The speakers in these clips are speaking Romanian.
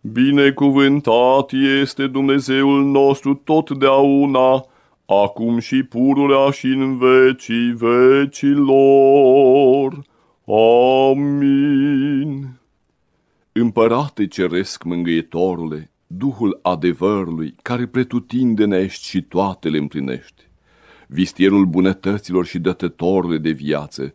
Binecuvântat este Dumnezeul nostru totdeauna, acum și pururea și în vecii vecilor. Amin. Împărate ceresc mângâietorule, Duhul adevărului, care pretutindenești și toate le împlinești, vistierul bunătăților și dătătorule de viață,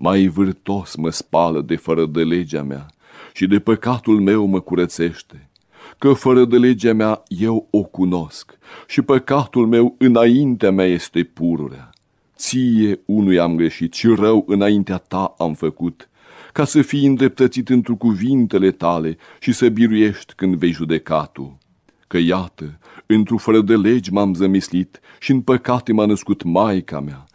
mai vârtos mă spală de fără de legea mea și de păcatul meu mă curățește, că fără de legea mea eu o cunosc și păcatul meu înaintea mea este pururea. Ție unui am greșit și rău înaintea ta am făcut, ca să fii îndreptățit într cuvintele tale și să biruiești când vei judeca tu. Că iată, într-o fără de legi m-am zămislit și în păcate m-a născut Maica mea,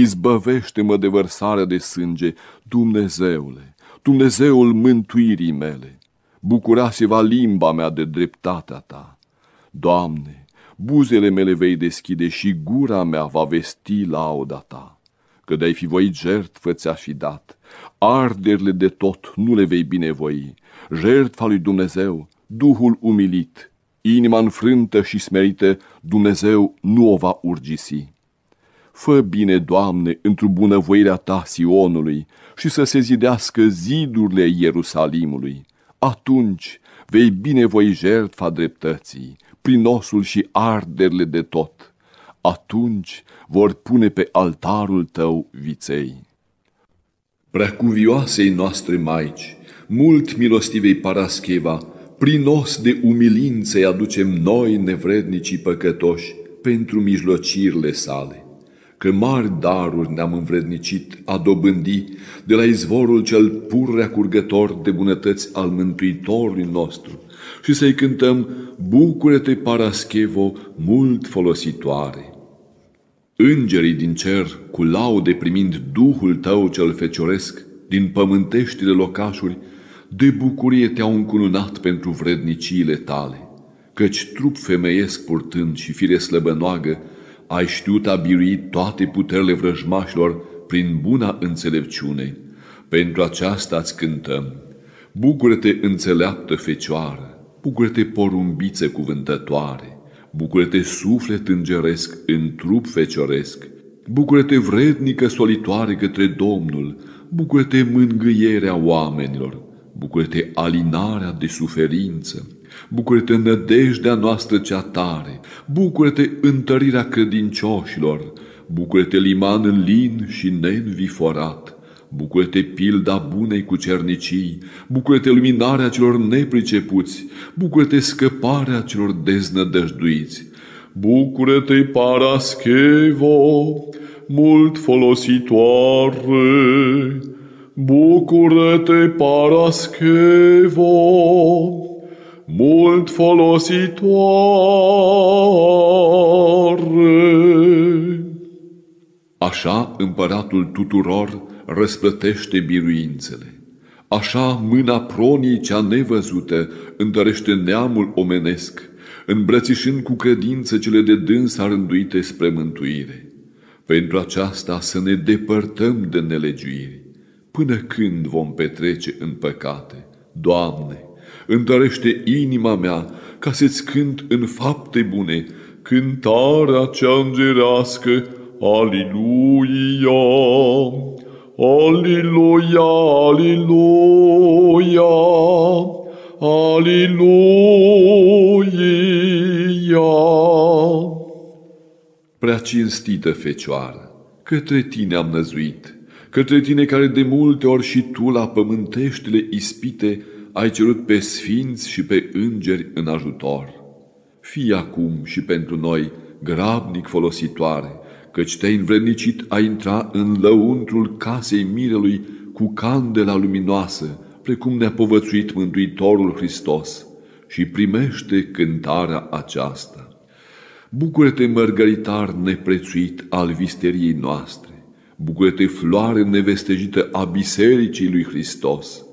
izbăvește-mă de vărsarea de sânge, Dumnezeule, Dumnezeul mântuirii mele, bucura-se-va limba mea de dreptatea ta. Doamne, buzele mele vei deschide și gura mea va vesti lauda ta. Că de-ai fi voit jertfă ți-aș fi dat, arderile de tot nu le vei binevoi, jertfa lui Dumnezeu, Duhul umilit, inima înfrântă și smerită, Dumnezeu nu o va urgisi. Fă bine, Doamne, într-o bunăvoirea Ta Sionului și să se zidească zidurile Ierusalimului. Atunci vei binevoi jertfa dreptății, prin osul și arderile de tot. Atunci vor pune pe altarul Tău viței. Preacuvioasei noastre Maici, mult milostivei Parascheva, prinos de umilință îi aducem noi nevrednicii păcătoși pentru mijlocirile sale, că mari daruri ne-am învrednicit a dobândi de la izvorul cel pur curgător de bunătăți al Mântuitorului nostru și să-i cântăm Bucură-te, Paraschevo, mult folositoare. Îngerii din cer, cu laude primind Duhul tău cel fecioresc, din pământeștile locașuri, de bucurie te-au încununat pentru vredniciile tale, căci trup femeiesc purtând și fire slăbănoagă, ai știut a birui toate puterile vrăjmașilor prin buna înțelepciune. Pentru aceasta îți cântăm. Bucură-te înțeleaptă fecioară, bucură-te porumbiță cuvântătoare, bucură-te suflet îngeresc în trup fecioresc, bucură-te vrednică solitoare către Domnul, bucură-te mângâierea oamenilor, bucură-te alinarea de suferință, bucură-te nădejdea noastră cea tare, bucură-te întărirea credincioșilor, bucură-te liman în lin și nenviforat, bucură-te pilda bunei cu cernicii, bucură-te luminarea celor nepricepuți, bucură-te scăparea celor deznădăjduiți, bucură-te Paraschevo, mult folositoare, Bucură-te, Paraschevo, mult folositoare. Așa împăratul tuturor răsplătește biruințele. Așa mâna pronii cea nevăzută întărește neamul omenesc, îmbrățișând cu credință cele de dâns rânduite spre mântuire. Pentru aceasta să ne depărtăm de nelegiuiri Până când vom petrece în păcate? Doamne, întărește inima mea ca să-ți cânt în fapte bune cântarea cea îngerească, Aliluia, Aliluia, Aliluia, Aliluia. Prea cinstită Fecioară, către tine am năzuit, către tine care de multe ori și tu la pământeștile ispite ai cerut pe sfinți și pe îngeri în ajutor. Fii acum și pentru noi grabnic folositoare, căci te-ai învrednicit a intra în lăuntrul casei mirelui cu candela luminoasă, precum ne-a povățuit Mântuitorul Hristos, și primește cântarea aceasta. Bucură-te, mărgăritar neprețuit al visteriei noastre, Bucură-te, floare nevestejită a Bisericii lui Hristos!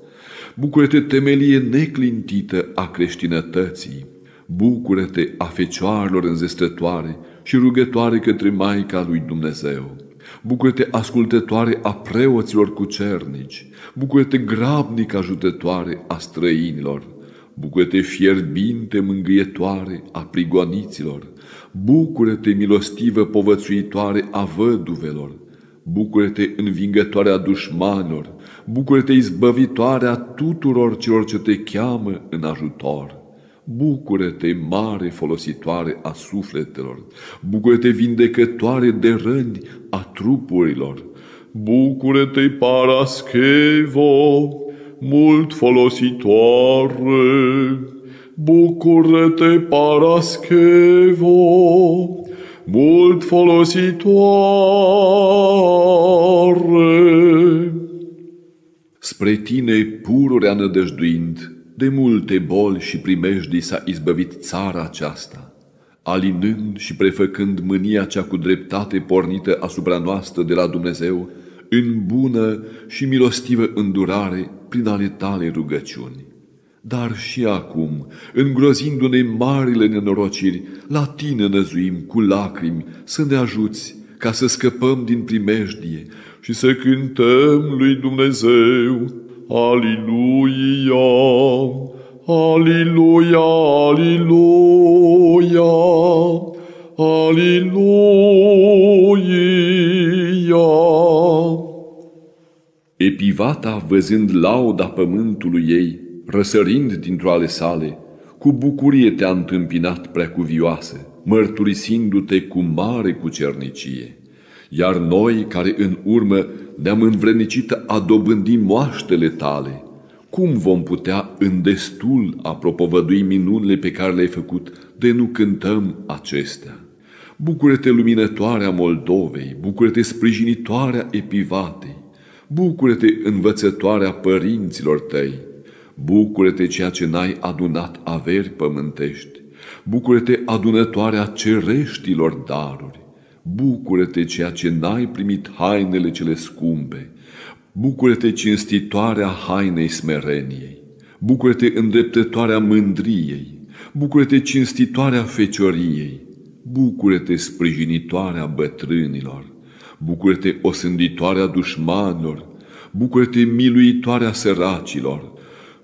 Bucură-te, temelie neclintită a creștinătății! Bucură-te a fecioarelor înzestrătoare și rugătoare către Maica lui Dumnezeu! Bucură-te ascultătoare a preoților cucernici! Bucură-te grabnic ajutătoare a străinilor! Bucură-te fierbinte mângâietoare a prigoaniților! Bucură-te milostivă povățuitoare a văduvelor! Bucură-te învingătoarea dușmanilor, bucură-te izbăvitoarea tuturor celor ce te cheamă în ajutor. Bucură-te, mare folositoare a sufletelor, bucură-te vindecătoare de răni a trupurilor. Bucură-te, Paraschevo, mult folositoare. Bucură-te, Paraschevo, mult folositoare. Spre tine pururea nădăjduind, de multe boli și primejdii s-a izbăvit țara aceasta, alinând și prefăcând mânia cea cu dreptate pornită asupra noastră de la Dumnezeu, în bună și milostivă îndurare prin ale tale rugăciuni. Dar și acum, îngrozindu-ne marile nenorociri, la tine năzuim cu lacrimi să ne ajuți ca să scăpăm din primejdie și să cântăm lui Dumnezeu. Aliluia, Aliluia, Aliluia, Aliluia. Epivata, văzând lauda pământului ei, răsărind dintr-o ale sale, cu bucurie te-a întâmpinat preacuvioasă, mărturisindu-te cu mare cucernicie. Iar noi, care în urmă ne-am învrednicit a dobândi moaștele tale, Cum vom putea în destul a propovădui minunile pe care le-ai făcut de nu cântăm acestea? Bucură-te luminătoarea Moldovei, bucură-te sprijinitoarea Epivatei, bucură-te învățătoarea părinților tăi, bucură-te ceea ce n-ai adunat averi pământești, bucură-te adunătoarea cereștilor daruri, bucură-te ceea ce n-ai primit hainele cele scumpe, bucură-te cinstitoarea hainei smereniei, bucură-te îndreptătoarea mândriei, bucură-te cinstitoarea fecioriei, bucură-te sprijinitoarea bătrânilor, bucură-te osânditoarea dușmanilor, bucură-te miluitoarea săracilor,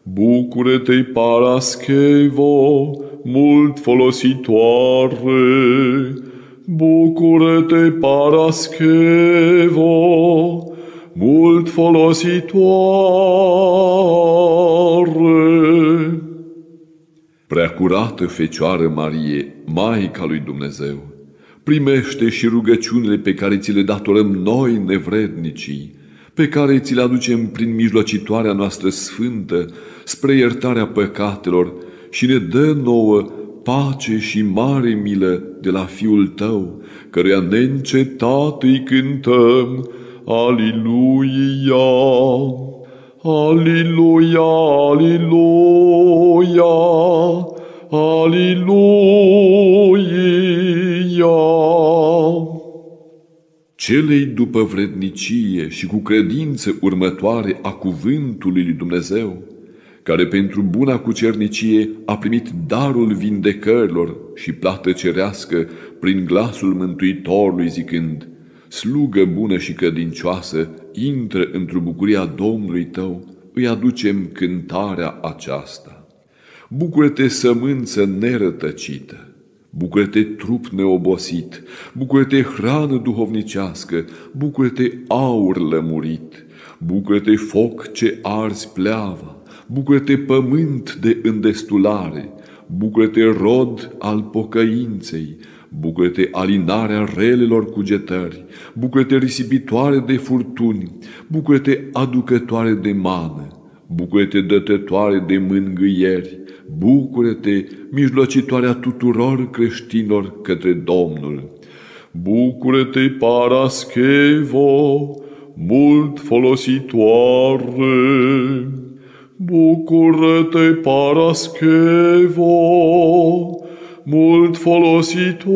bucură-te Paraschevo, mult folositoare, bucură-te Paraschevo, mult folositoare. Preacurată Fecioară Marie, Maica lui Dumnezeu, primește și rugăciunile pe care ți le datorăm noi nevrednicii, pe care ți le aducem prin mijlocitoarea noastră sfântă spre iertarea păcatelor și ne dă nouă pace și mare milă de la Fiul Tău, căruia neîncetat îi cântăm, Aliluia, Aliluia, Aliluia, Aliluia. Celei după vrednicie și cu credință următoare a cuvântului lui Dumnezeu, care pentru buna cucernicie a primit darul vindecărilor și plată cerească prin glasul Mântuitorului zicând, slugă bună și credincioasă, intră într-o bucuria Domnului tău, îi aducem cântarea aceasta. Bucură-te sămânță nerătăcită, bucură-te trup neobosit, bucură-te hrană duhovnicească, bucură-te aur lămurit, bucură-te foc ce arzi pleava, bucură-te pământ de îndestulare, bucură-te rod al pocăinței, bucură-te alinarea relelor cugetări, bucură-te risipitoare de furtuni, bucură-te aducătoare de mană, bucură-te dătătoare de mângâieri, bucură-te mijlocitoarea tuturor creștinilor către Domnul. Bucură-te, Paraschevo, mult folositoare! Bucură-te, Paraschevo, mult folositoare.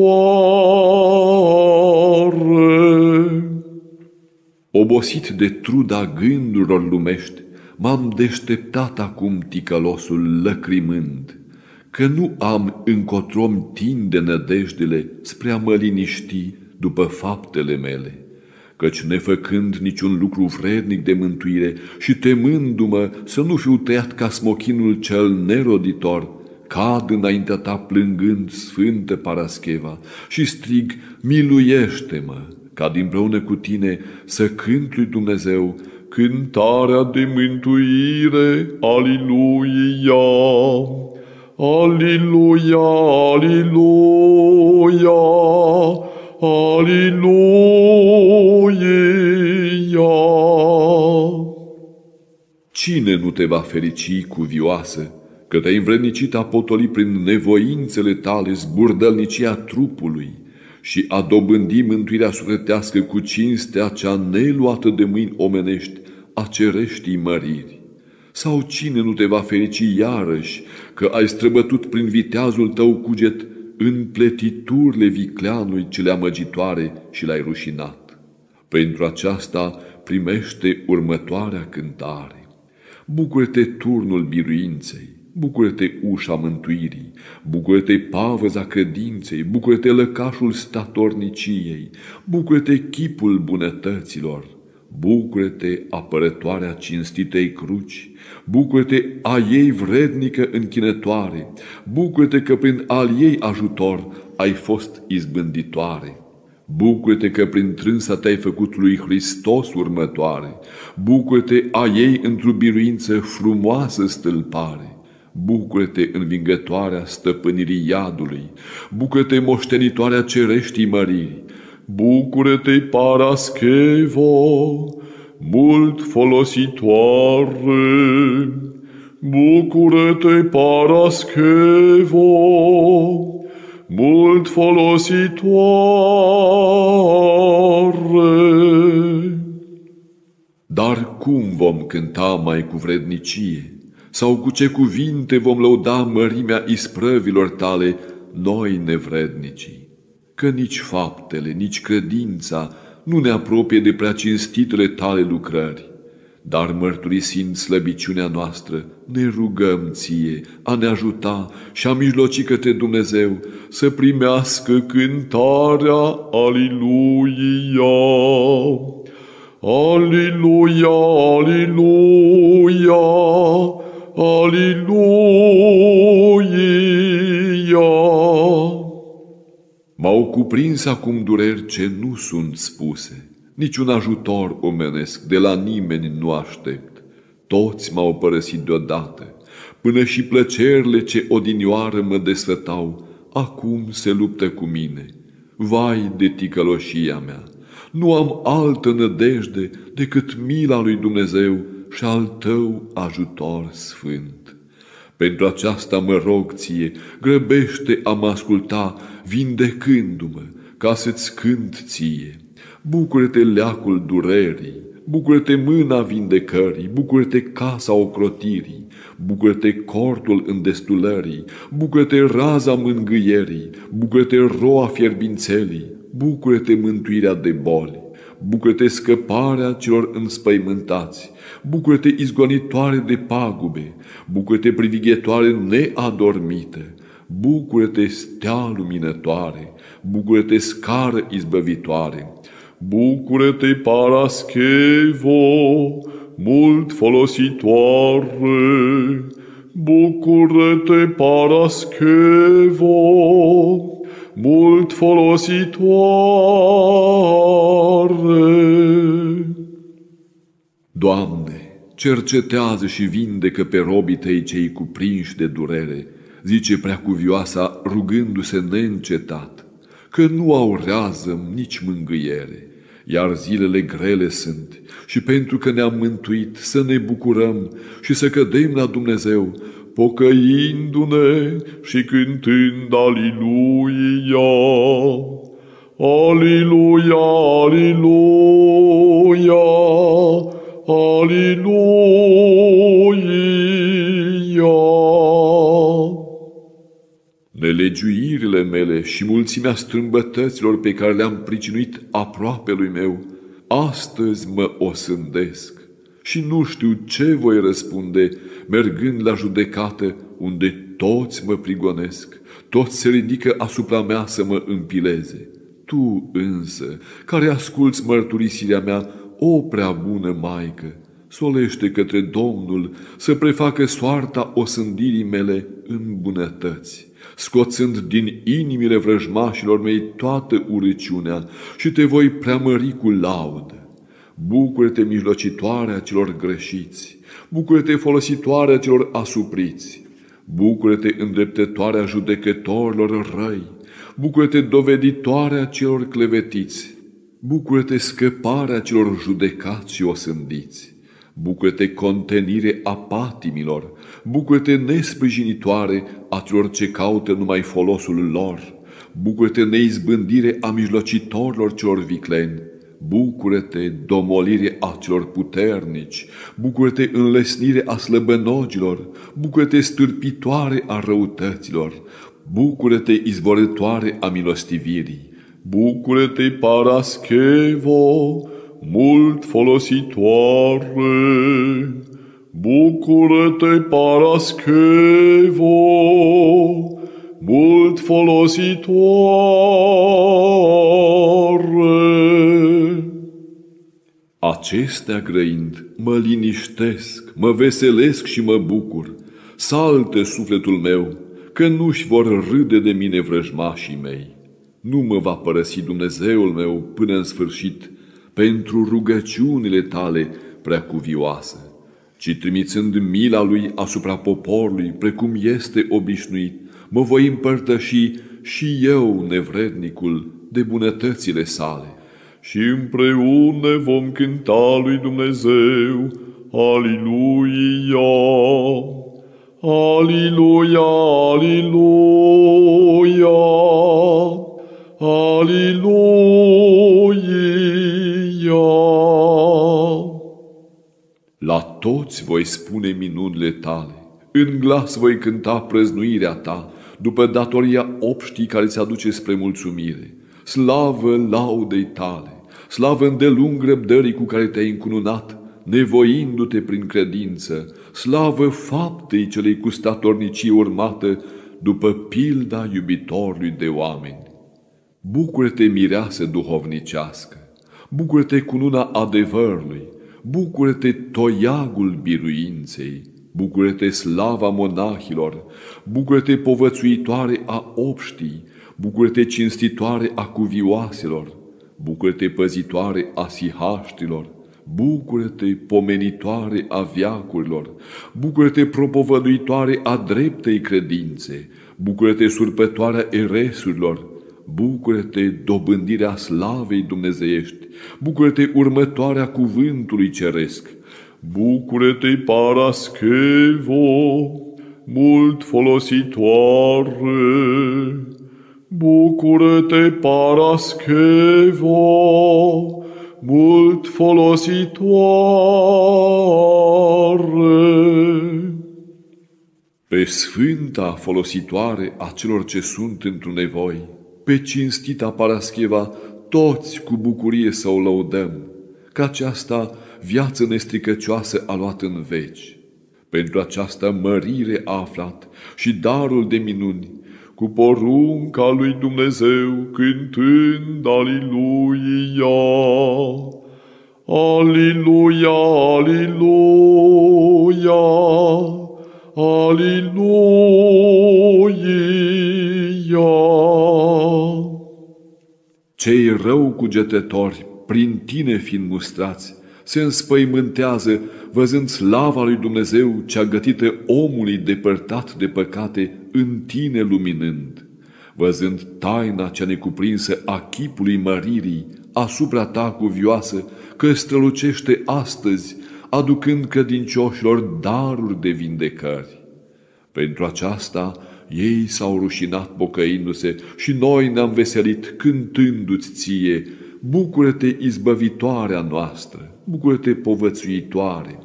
Obosit de truda gândurilor lumești, m-am deșteptat acum ticălosul lăcrimând, că nu am încotrom tinde nădejdele spre a mă liniști după faptele mele căci nefăcând niciun lucru vrednic de mântuire și temându-mă să nu fiu tăiat ca smochinul cel neroditor, cad înaintea ta plângând, Sfântă Parascheva, și strig, miluiește-mă, ca dinpreună cu tine să cânt lui Dumnezeu cântarea de mântuire, Aliluia! Aliluia, Aliluia, Aliluia! Cine nu te va ferici cuvioasă, că te-ai învrednicit a potoli prin nevoințele tale zburdălnicia trupului și a dobândi mântuirea sufletească cu cinstea cea neluată de mâini omenești a cereștii măriri? Sau cine nu te va ferici iarăși că ai străbătut prin viteazul tău cuget în pletiturile vicleanului cele amăgitoare și l-ai rușinat. Pentru aceasta primește următoarea cântare. Bucură-te turnul biruinței, bucură-te ușa mântuirii, bucură-te pavăza credinței, bucură-te lăcașul statorniciei, bucură-te chipul bunătăților, bucură-te apărătoarea cinstitei cruci, bucură-te a ei vrednică închinătoare, bucură-te că prin al ei ajutor ai fost izbânditoare. Bucură-te că prin trânsa te-ai făcut lui Hristos următoare, bucură-te a ei într-o biruință frumoasă stâlpare. Bucură-te învingătoarea stăpânirii iadului, bucură-te moștenitoarea cereștii măriri, bucură-te Paraschevo, mult folositoare, Bucură-te, Paraskevo, mult folositoare. Dar cum vom cânta mai cu vrednicie? Sau cu ce cuvinte vom lăuda mărimea isprăvilor tale, noi nevrednicii? Că nici faptele, nici credința nu ne apropie de prea cinstitele tale lucrări. Dar mărturisind slăbiciunea noastră, ne rugăm ție a ne ajuta și a mijloci către Dumnezeu să primească cântarea Aliluia. Aliluia, Aliluia, Aliluia. M-au cuprins acum dureri ce nu sunt spuse, niciun ajutor omenesc de la nimeni nu aștept. Toți m-au părăsit deodată, până și plăcerile ce odinioară mă desfătau, acum se luptă cu mine. Vai de ticăloșia mea! Nu am altă nădejde decât mila lui Dumnezeu și al tău ajutor sfânt. Pentru aceasta mă rog ție, grăbește a mă asculta, vindecându-mă, ca să-ți cânt ție. Bucură-te leacul durerii, bucură-te mâna vindecării, bucură-te casa ocrotirii, bucură-te cortul îndestulării, bucură-te raza mângâierii, bucură-te roa fierbințelii, bucură-te mântuirea de boli, bucură-te scăparea celor înspăimântați, bucură-te izgonitoare de pagube, bucură-te privighetoare neadormită, bucură-te stea luminătoare, bucură-te scară izbăvitoare, bucură-te Paraschevo, mult folositoare, bucură-te Paraschevo, mult folositoare. Doamne, cercetează și vindecă pe robii tăi cei cuprinși de durere, zice preacuvioasa rugându-se neîncetat, că nu au rează nici mângâiere, iar zilele grele sunt și pentru că ne-am mântuit să ne bucurăm și să cădem la Dumnezeu, pocăindu-ne și cântând Aliluia. Aliluia, Aliluia, Aliluia. Nelegiuirile mele și mulțimea strâmbătăților pe care le-am pricinuit aproape lui meu, astăzi mă osândesc și nu știu ce voi răspunde mergând la judecată unde toți mă prigonesc, toți se ridică asupra mea să mă împileze. Tu însă, care asculți mărturisirea mea, o prea bună Maică, solește către Domnul să prefacă soarta osândirii mele în bunătăți, scoțând din inimile vrăjmașilor mei toată urăciunea și te voi preamări cu laudă. Bucură-te mijlocitoarea celor greșiți, bucură-te folositoarea celor asupriți, bucură-te îndreptătoarea judecătorilor răi, bucură-te doveditoarea celor clevetiți, bucură-te scăparea celor judecați și osândiți, bucură-te contenire a patimilor, bucură-te nesprijinitoare a celor ce caută numai folosul lor, bucură-te neizbândire a mijlocitorilor celor vicleni, Bucură-te, domolire a celor puternici, bucură-te înlesnire a slăbănogilor, bucură-te stârpitoare a răutăților, bucură-te izvorătoare a milostivirii, bucură-te Paraschevo, mult folositoare, bucură-te Paraschevo, mult folositoare. Acestea grăind, mă liniștesc, mă veselesc și mă bucur. Salte sufletul meu, că nu-și vor râde de mine vrăjmașii mei. Nu mă va părăsi Dumnezeul meu până în sfârșit pentru rugăciunile tale preacuvioase, ci trimițând mila lui asupra poporului, precum este obișnuit, mă voi împărtăși și eu, nevrednicul, de bunătățile sale. Și împreună vom cânta lui Dumnezeu, Aliluia! Aliluia, aliluia, aliluia. La toți voi spune minunile tale, în glas voi cânta prăznuirea ta, după datoria obștii care ți aduce spre mulțumire. Slavă laudei tale, slavă îndelung răbdării cu care te-ai încununat, nevoindu-te prin credință, slavă faptei celei cu statornicii urmată, după pilda iubitorului de oameni. Bucură-te, mireasă duhovnicească, bucură-te cu luna adevărului, bucură-te toiagul biruinței, bucură-te slava monahilor, bucură-te povățuitoare a obștii, bucură-te cinstitoare a cuvioaselor, bucură-te păzitoare a sihaștilor, bucură-te pomenitoare a viacurilor, bucură-te propovăduitoare a dreptei credințe, bucură-te surpătoarea eresurilor, bucură-te dobândirea slavei dumnezeiești, bucură-te următoarea cuvântului ceresc, Bucură-te, Paraskevo, mult folositoare. Bucură-te, Paraskevo, mult folositoare. pe sfânta folositoare a celor ce sunt într nevoi, pe cinstita Parascheva, toți cu bucurie să o lăudăm, că aceasta viață nestricăcioasă a luat în veci. Pentru această mărire a aflat și darul de minuni, cu porunca lui Dumnezeu cântând Aliluia. Aliluia, Aliluia, Aliluia. Cei rău cugetători, prin tine fiind mustrați, se înspăimântează văzând slava lui Dumnezeu cea gătită omului depărtat de păcate în tine luminând, văzând taina cea necuprinsă a chipului măririi asupra ta cuvioasă că strălucește astăzi, aducând credincioșilor daruri de vindecări. Pentru aceasta ei s-au rușinat bocăindu-se și noi ne-am veselit cântându-ți ție, bucură-te izbăvitoarea noastră, bucură-te povățuitoare,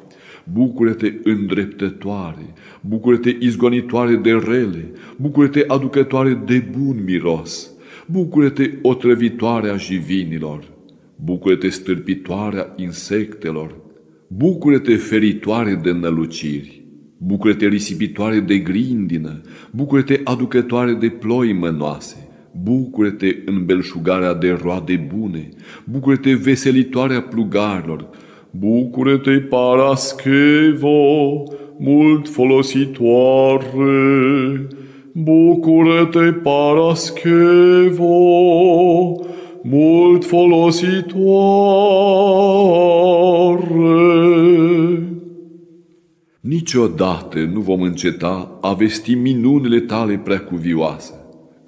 bucură-te îndreptătoare, bucură-te izgonitoare de rele, bucură-te aducătoare de bun miros, bucură-te otrăvitoarea jivinilor, bucură-te stârpitoarea insectelor, bucură-te feritoare de năluciri, bucură-te risipitoare de grindină, bucură-te aducătoare de ploi mănoase, bucură-te în belșugarea de roade bune, bucură-te veselitoarea plugarilor, Bucură-te, Paraskevo, mult folositoare. Bucură-te, Paraskevo, mult folositoare. Niciodată nu vom înceta a vesti minunile tale preacuvioase,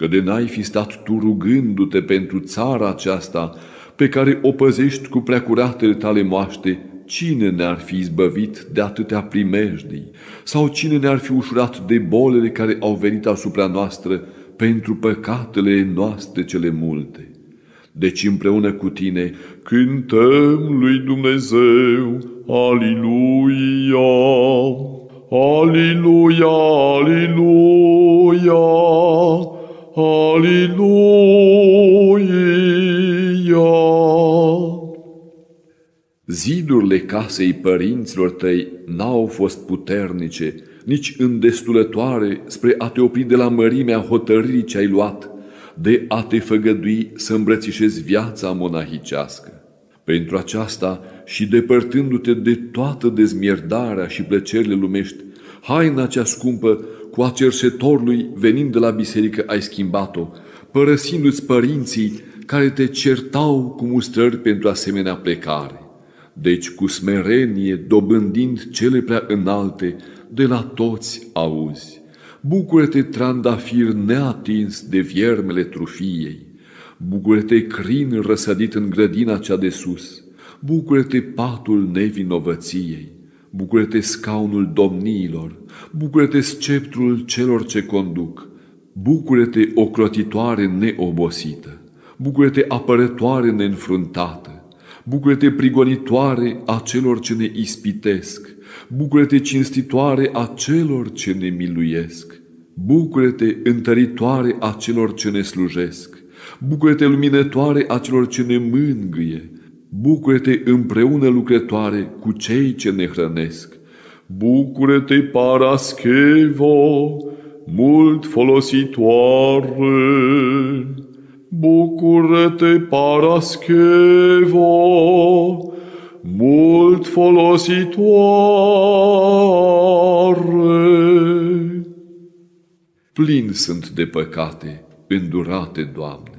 că de n-ai fi stat tu rugându-te pentru țara aceasta pe care o păzești cu preacuratele tale moaște, cine ne-ar fi izbăvit de atâtea primejdii? Sau cine ne-ar fi ușurat de bolele care au venit asupra noastră pentru păcatele noastre cele multe? Deci împreună cu tine cântăm lui Dumnezeu, Aliluia, Aliluia, Aliluia, Aliluia. Zidurile casei părinților tăi n-au fost puternice, nici îndestulătoare spre a te opri de la mărimea hotărârii ce ai luat, de a te făgădui să îmbrățișezi viața monahicească. Pentru aceasta și depărtându-te de toată dezmierdarea și plăcerile lumești, haina cea scumpă cu a cerșetorului venind de la biserică ai schimbat-o, părăsindu-ți părinții care te certau cu mustrări pentru asemenea plecare. Deci cu smerenie, dobândind cele prea înalte, de la toți auzi. Bucură-te, trandafir neatins de viermele trufiei. Bucură-te, crin răsădit în grădina cea de sus. Bucură-te, patul nevinovăției. Bucură-te scaunul domniilor, bucură-te sceptrul celor ce conduc, bucură-te ocrotitoare neobosită, bucură-te apărătoare neînfruntată, bucură-te prigonitoare a celor ce ne ispitesc, bucură-te cinstitoare a celor ce ne miluiesc, bucură-te întăritoare a celor ce ne slujesc, bucură-te luminătoare a celor ce ne mângâie, bucură-te împreună lucrătoare cu cei ce ne hrănesc. Bucură-te, Paraschevo, mult folositoare. Bucură-te, Paraschevo, mult folositoare. Plin sunt de păcate, îndurate, Doamne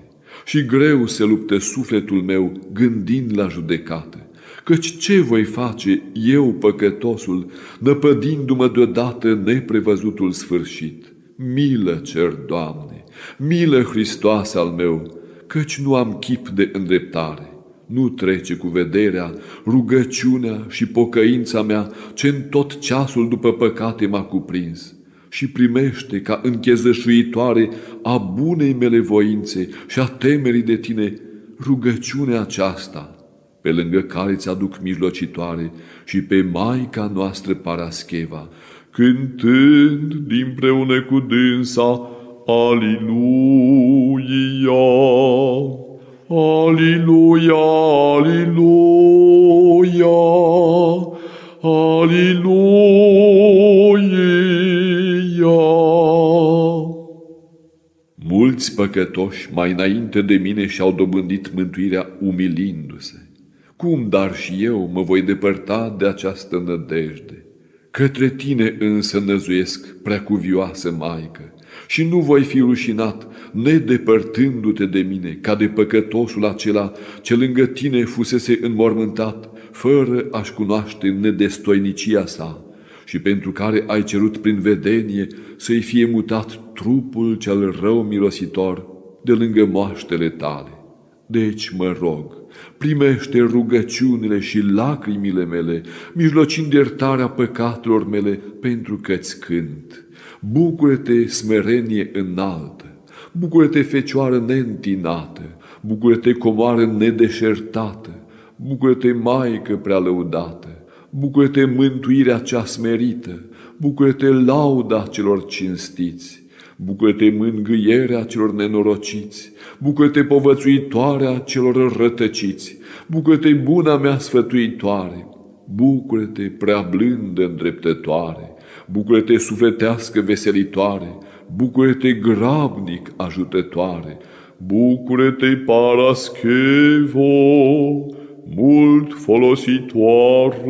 și greu se luptă sufletul meu gândind la judecată. Căci ce voi face eu, păcătosul, năpădindu-mă deodată neprevăzutul sfârșit? Milă cer, Doamne, milă Hristoase al meu, căci nu am chip de îndreptare. Nu trece cu vederea rugăciunea și pocăința mea ce în tot ceasul după păcate m-a cuprins și primește ca închezășuitoare a bunei mele voințe și a temerii de tine rugăciunea aceasta, pe lângă care ți aduc mijlocitoare și pe Maica noastră Parascheva, cântând dinpreună cu dânsa, Aliluia! Aliluia, Aliluia, Aliluia! Mulți păcătoși mai înainte de mine și-au dobândit mântuirea umilindu-se. Cum dar și eu mă voi depărta de această nădejde? Către tine însă năzuiesc, preacuvioasă Maică, și nu voi fi rușinat, nedepărtându-te de mine, ca de păcătosul acela ce lângă tine fusese înmormântat, fără a-și cunoaște nedestoinicia sa și pentru care ai cerut prin vedenie să-i fie mutat trupul cel rău mirositor de lângă moaștele tale. Deci mă rog, primește rugăciunile și lacrimile mele, mijlocind iertarea păcatelor mele, pentru că-ți cânt. Bucură-te, smerenie înaltă, bucură-te, fecioară neîntinată, bucură-te, comoară nedeșertată, bucură-te, Maică prea lăudată, bucură-te mântuirea cea smerită, bucură-te lauda celor cinstiți, bucură-te mângâierea celor nenorociți, bucură-te povățuitoarea celor rătăciți, bucură-te buna mea sfătuitoare, bucură-te prea blândă îndreptătoare, bucură-te sufletească veselitoare, bucură-te grabnic ajutătoare, bucură-te Paraschevo, mult folositoare.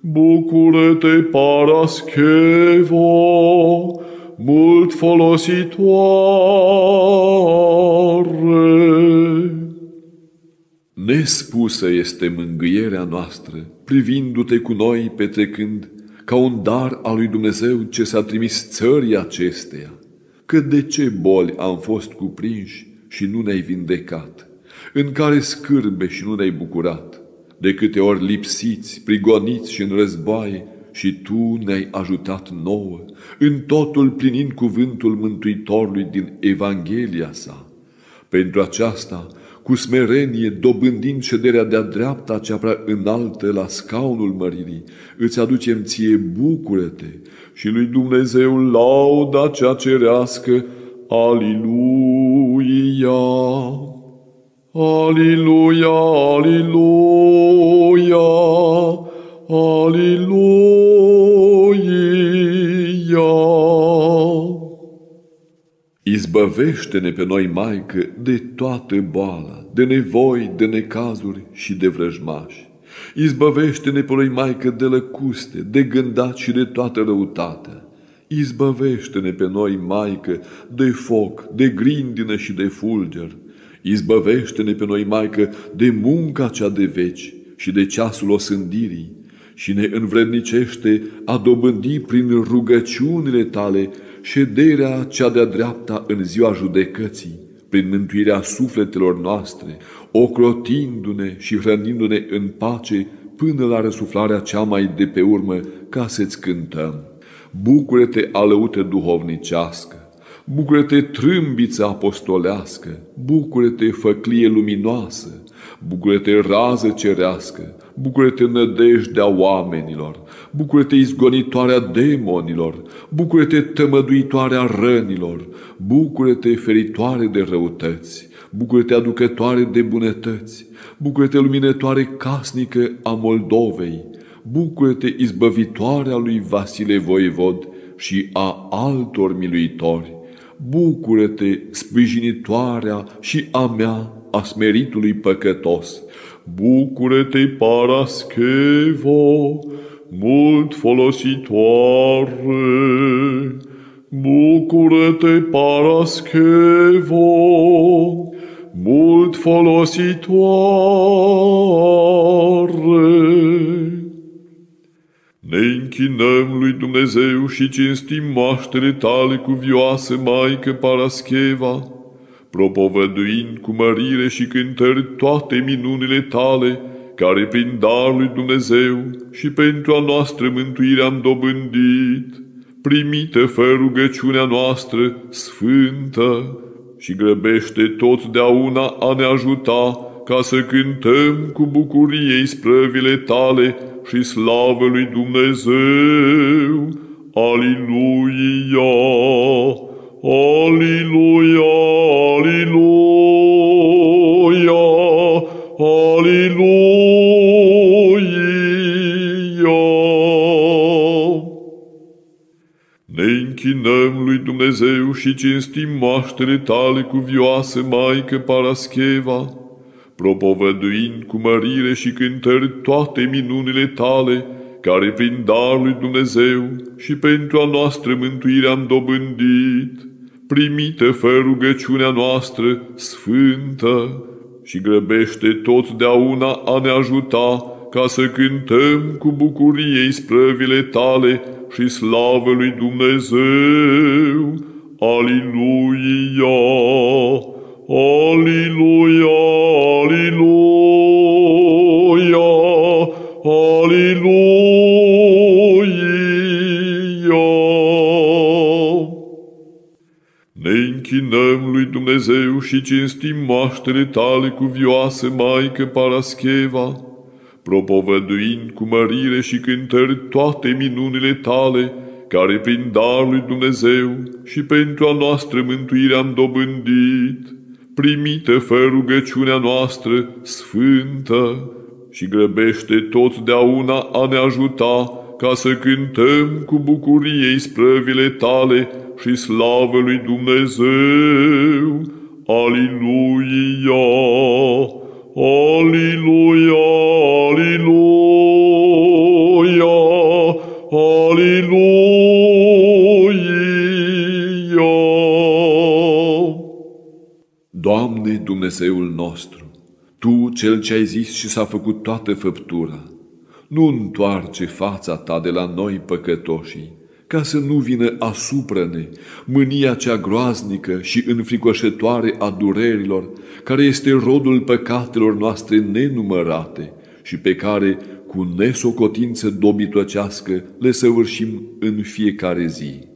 Bucură-te, Paraschevo, mult folositoare. Nespusă este mângâierea noastră, privindu-te cu noi petrecând, ca un dar al lui Dumnezeu ce s-a trimis țării acesteia. Că de ce boli am fost cuprinși și nu ne-ai vindecat? În care scârbe și nu ne-ai bucurat, de câte ori lipsiți, prigoniți și în războaie, și Tu ne-ai ajutat nouă, în totul plinind cuvântul Mântuitorului din Evanghelia sa. Pentru aceasta, cu smerenie, dobândind șederea de-a dreapta cea prea înaltă la scaunul măririi, îți aducem ție bucură-te și lui Dumnezeu lauda cea cerească, Aliluia! Aleluia, aleluia, aleluia. Izbăvește-ne pe noi, Maică, de toată boala, de nevoi, de necazuri și de vrăjmași. Izbăvește-ne pe noi, Maică, de lăcuste, de gândat și de toată răutatea. Izbăvește-ne pe noi, Maică, de foc, de grindină și de fulger, Izbăvește-ne pe noi, Maică, de munca cea de veci și de ceasul osândirii și ne învrednicește a dobândi prin rugăciunile tale șederea cea de-a dreapta în ziua judecății, prin mântuirea sufletelor noastre, ocrotindu-ne și hrănindu-ne în pace până la răsuflarea cea mai de pe urmă ca să-ți cântăm. Bucură-te alăută duhovnicească, bucură-te trâmbiță apostolească, bucură-te făclie luminoasă, bucură-te rază cerească, bucură-te nădejdea oamenilor, bucură-te izgonitoarea demonilor, bucură-te tămăduitoarea rănilor, bucură-te feritoare de răutăți, bucură-te aducătoare de bunătăți, bucură-te luminătoare casnică a Moldovei, bucură-te izbăvitoarea lui Vasile Voivod și a altor miluitori, bucură-te sprijinitoarea și a mea, a smeritului păcătos, bucură-te, Paraschevo, mult folositoare, bucură-te, Paraschevo, mult folositoare. Ne închinăm lui Dumnezeu și cinstim maștere tale cuvioase, Maică Parascheva, propovăduind cu mărire și cântări toate minunile tale, care prin dar lui Dumnezeu și pentru a noastră mântuire am dobândit. Primite fă rugăciunea noastră sfântă și grăbește totdeauna a ne ajuta ca să cântăm cu bucurie sprăvile tale și slavă lui Dumnezeu. Aliluia! Aliluia! Aliluia! Aliluia! Ne închinăm lui Dumnezeu și cinstim maștere tale cuvioase, Maică Parascheva, propovăduind cu mărire și cântări toate minunile tale, care prin dar lui Dumnezeu și pentru a noastră mântuire am dobândit, primite fă rugăciunea noastră sfântă și grăbește totdeauna a ne ajuta ca să cântăm cu bucurie sprăvile tale și slavă lui Dumnezeu. Aliluia! Aliluia! Aliluia! Aliluia! Ne închinăm lui Dumnezeu și cinstim maștere tale cuvioase, Maică Parascheva, propovăduind cu mărire și cântări toate minunile tale, care prin dar lui Dumnezeu și pentru a noastră mântuire am dobândit. Primite fă rugăciunea noastră sfântă și grăbește totdeauna a ne ajuta ca să cântăm cu bucurie sprăvile tale și slavă lui Dumnezeu. Aliluia! Aliluia! Aliluia! Aliluia! Dumnezeul nostru, Tu, Cel ce ai zis și s-a făcut toată făptura, nu întoarce fața Ta de la noi păcătoșii, ca să nu vină asupra ne mânia cea groaznică și înfricoșătoare a durerilor, care este rodul păcatelor noastre nenumărate și pe care, cu nesocotință dobitocească, le săvârșim în fiecare zi.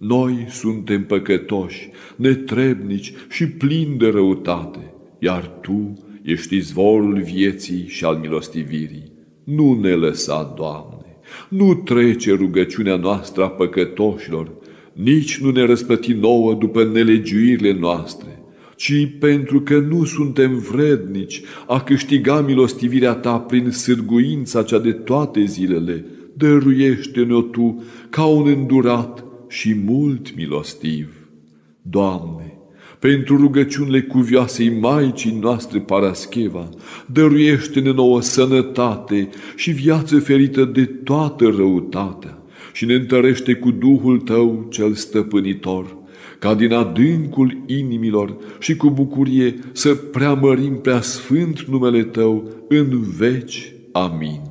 Noi suntem păcătoși, netrebnici și plini de răutate, iar Tu ești izvorul vieții și al milostivirii. Nu ne lăsa, Doamne! Nu trece rugăciunea noastră a păcătoșilor, nici nu ne răsplăti nouă după nelegiuirile noastre, ci pentru că nu suntem vrednici a câștiga milostivirea Ta prin sârguința cea de toate zilele, dăruiește-ne-o Tu ca un îndurat și mult milostiv. Doamne, pentru rugăciunile cuvioasei Maicii noastre Parascheva, dăruiește-ne nouă sănătate și viață ferită de toată răutatea și ne întărește cu Duhul Tău cel stăpânitor, ca din adâncul inimilor și cu bucurie să preamărim prea sfânt numele Tău în veci. Amin.